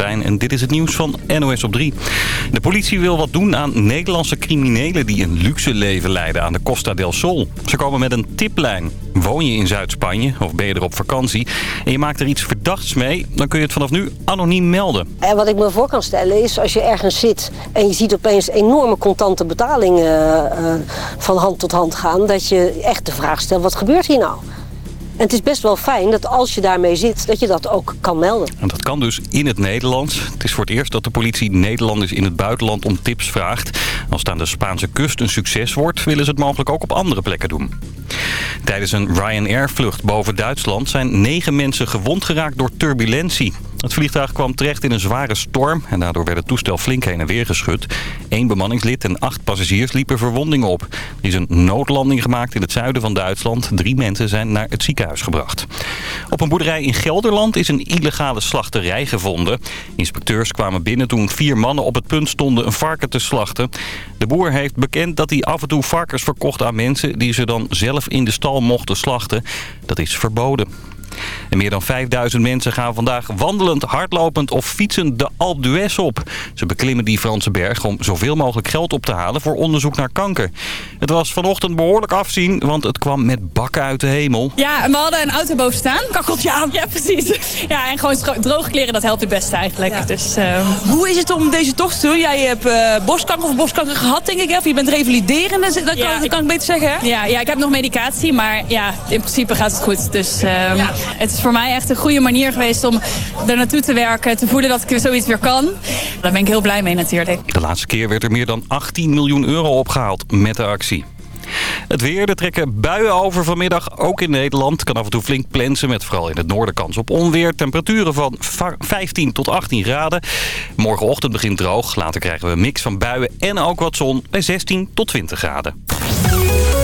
En dit is het nieuws van NOS op 3. De politie wil wat doen aan Nederlandse criminelen die een luxe leven leiden aan de Costa del Sol. Ze komen met een tiplijn. Woon je in Zuid-Spanje of ben je er op vakantie en je maakt er iets verdachts mee... dan kun je het vanaf nu anoniem melden. En wat ik me voor kan stellen is als je ergens zit en je ziet opeens enorme contante betalingen uh, van hand tot hand gaan... dat je echt de vraag stelt, wat gebeurt hier nou? En het is best wel fijn dat als je daarmee zit, dat je dat ook kan melden. En dat kan dus in het Nederlands. Het is voor het eerst dat de politie Nederlanders in het buitenland om tips vraagt. Als het aan de Spaanse kust een succes wordt, willen ze het mogelijk ook op andere plekken doen. Tijdens een Ryanair-vlucht boven Duitsland zijn negen mensen gewond geraakt door turbulentie. Het vliegtuig kwam terecht in een zware storm en daardoor werd het toestel flink heen en weer geschud. Eén bemanningslid en acht passagiers liepen verwondingen op. Er is een noodlanding gemaakt in het zuiden van Duitsland. Drie mensen zijn naar het ziekenhuis gebracht. Op een boerderij in Gelderland is een illegale slachterij gevonden. Inspecteurs kwamen binnen toen vier mannen op het punt stonden een varken te slachten. De boer heeft bekend dat hij af en toe varkens verkocht aan mensen die ze dan zelf in de stal mochten slachten. Dat is verboden. En meer dan 5000 mensen gaan vandaag wandelend, hardlopend of fietsend de Alpe d'Huez op. Ze beklimmen die Franse berg om zoveel mogelijk geld op te halen voor onderzoek naar kanker. Het was vanochtend behoorlijk afzien, want het kwam met bakken uit de hemel. Ja, en we hadden een auto boven staan. Kakkeltje aan. Ja, precies. Ja, en gewoon droge kleren, dat helpt het beste eigenlijk. Dus, uh... Hoe is het om deze tocht te doen? Jij hebt uh, borstkanker of borstkanker gehad, denk ik. Of je bent revaliderend, dat, ja, kan, ik, kan ik beter zeggen. Hè? Ja, ja, ik heb nog medicatie, maar ja, in principe gaat het goed. Dus uh, ja. Het is voor mij echt een goede manier geweest om er naartoe te werken. Te voelen dat ik zoiets weer kan. Daar ben ik heel blij mee natuurlijk. De laatste keer werd er meer dan 18 miljoen euro opgehaald met de actie. Het weer, er trekken buien over vanmiddag, ook in Nederland. Kan af en toe flink plensen, met vooral in het noorden kans op onweer. Temperaturen van 15 tot 18 graden. Morgenochtend begint droog. Later krijgen we een mix van buien en ook wat zon bij 16 tot 20 graden.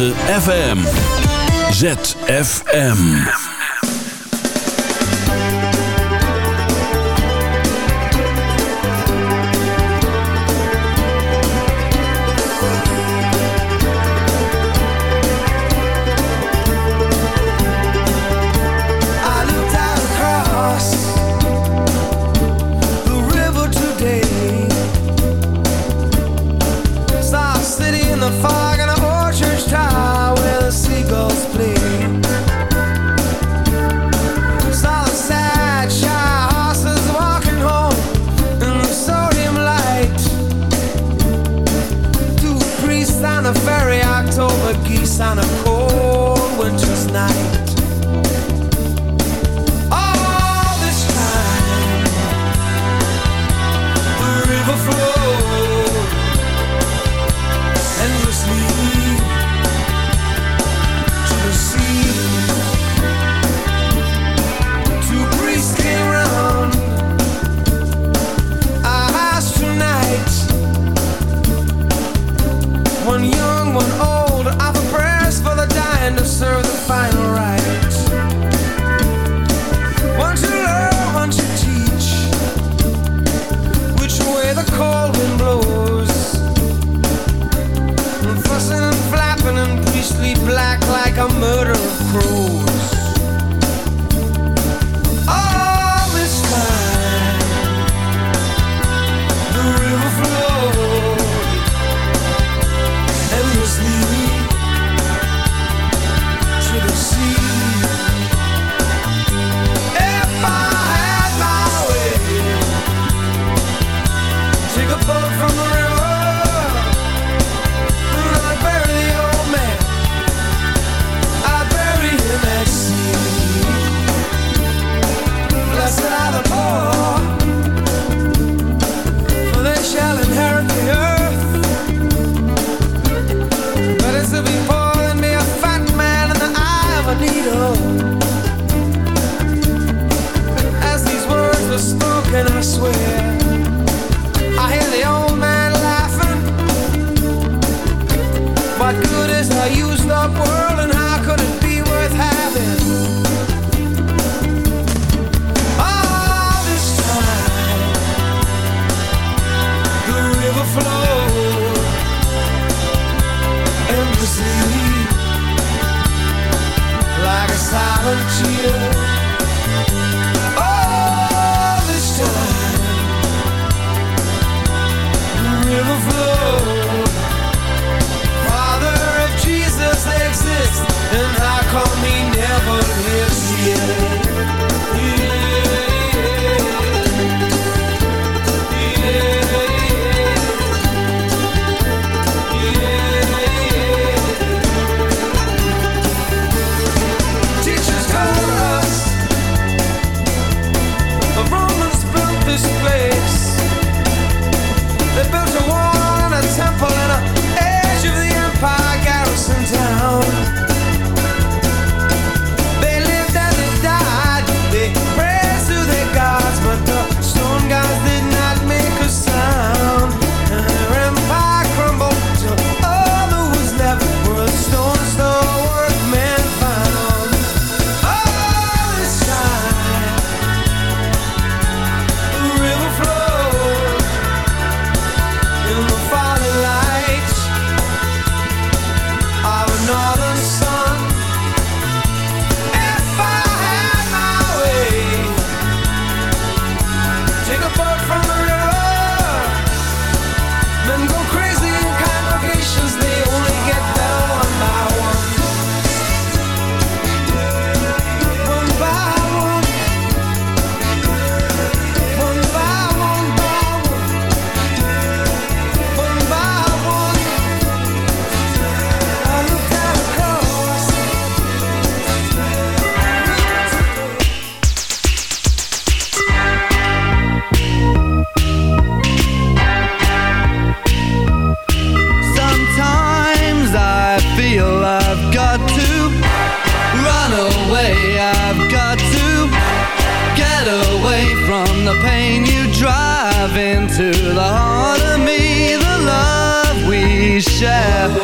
106.9 FM. ZFM. Share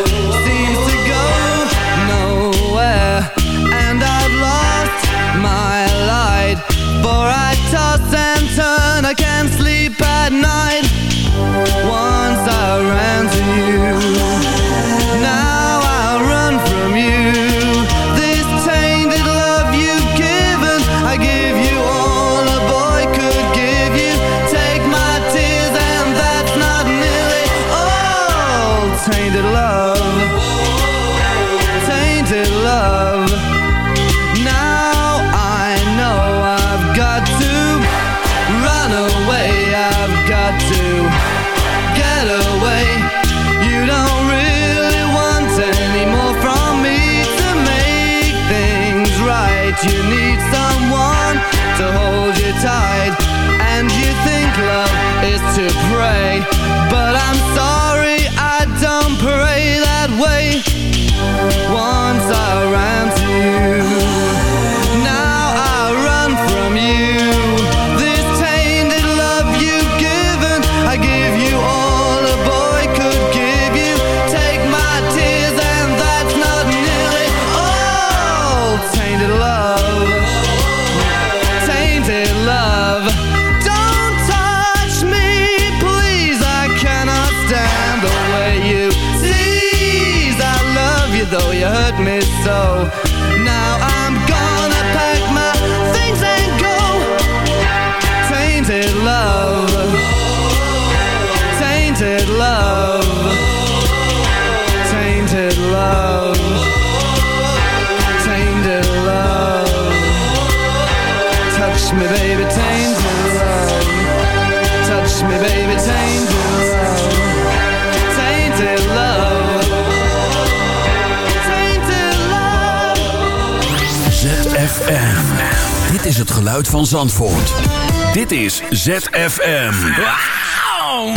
me, baby, tamed and low. Touch me, baby, tamed and love. Tainted love. Love. ZFM. Dit is het geluid van Zandvoort. Dit is ZFM. Wow.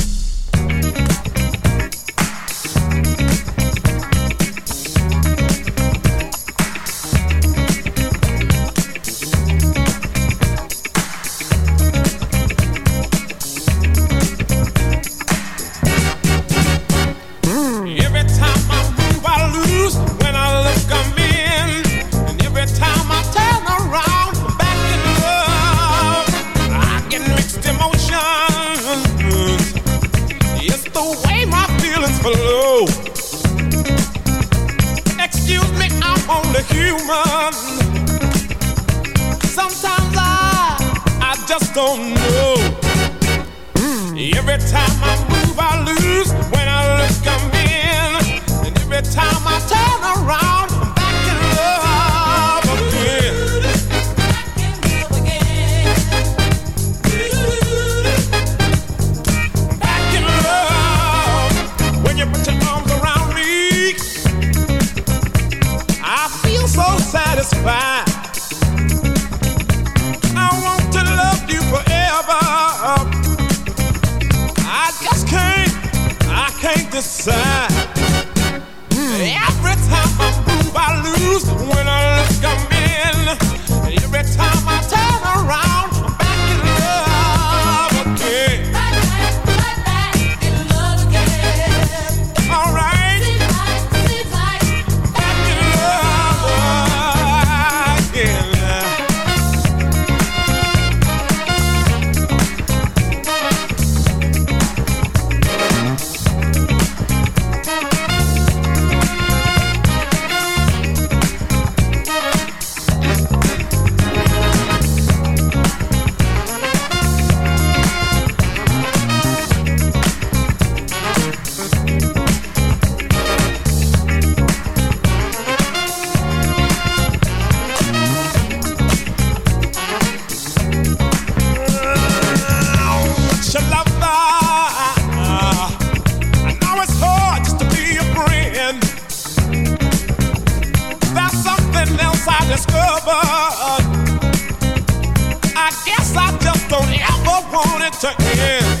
Tuck me in.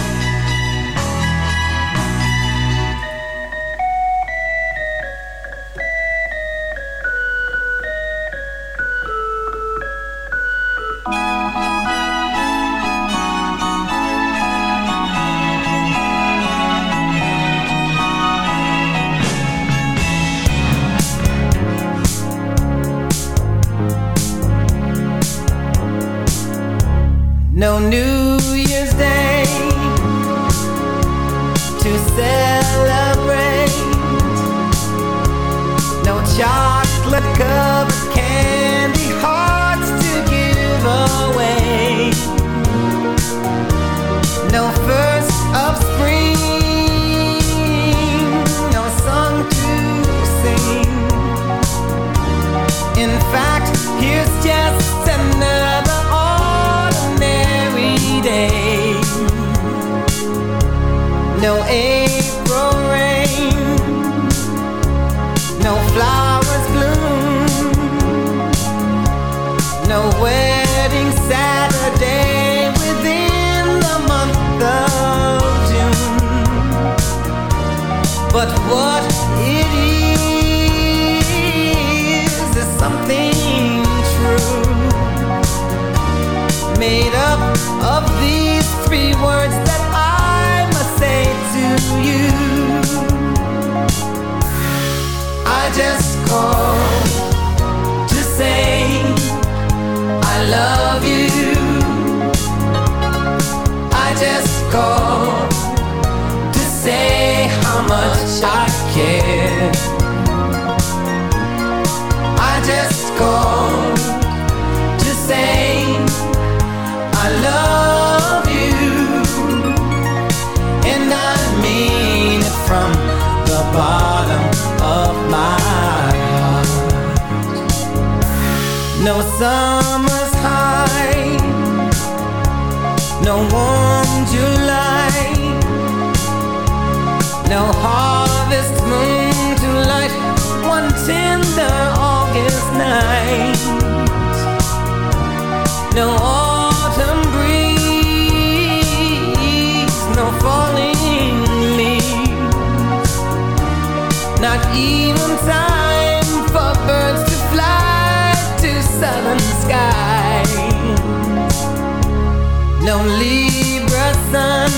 Called to say how much I care. I just called to say I love you, and I mean it from the bottom of my heart. No summer's high, no warm not even time for birds to fly to southern skies. No Libra sun,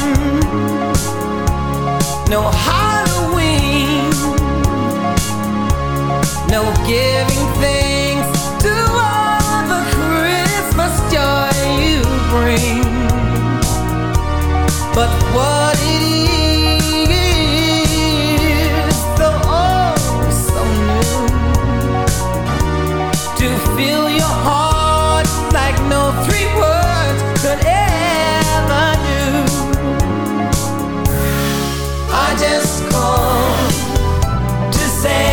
no Halloween, no giving thanks to all the Christmas joy you bring. But what say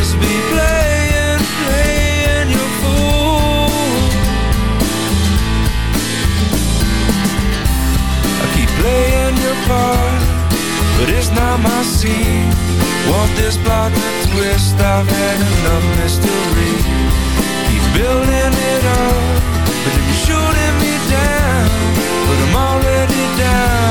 not my scene. Want this plot to twist, I've had enough mystery. Keep building it up, but then you're shooting me down But I'm already down,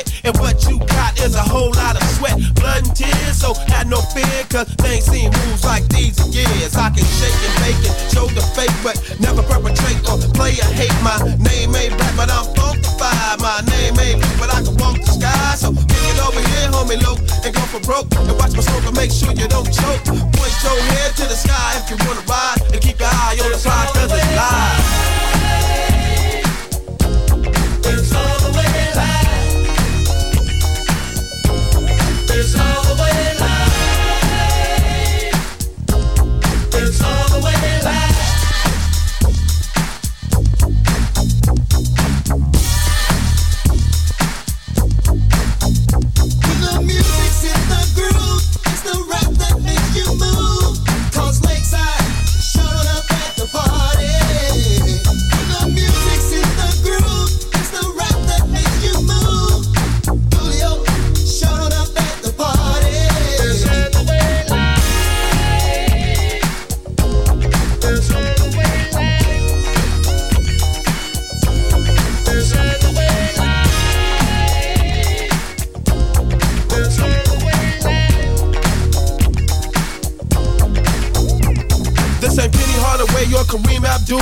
is what you and what you got is a whole lot of sweat, blood, and tears. So had no fear, cause they ain't seen moves like these in years. I can shake and bake and show the fake, but never perpetrate or play or hate. My name ain't rap, but I'm funkified. My name ain't Luke, but I can walk the sky. So kick it over here, homie, low, and go for broke. And watch my smoke and make sure you don't choke. Point your head to the sky if you wanna ride, and keep your eye on the prize, cause it's live.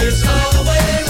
There's always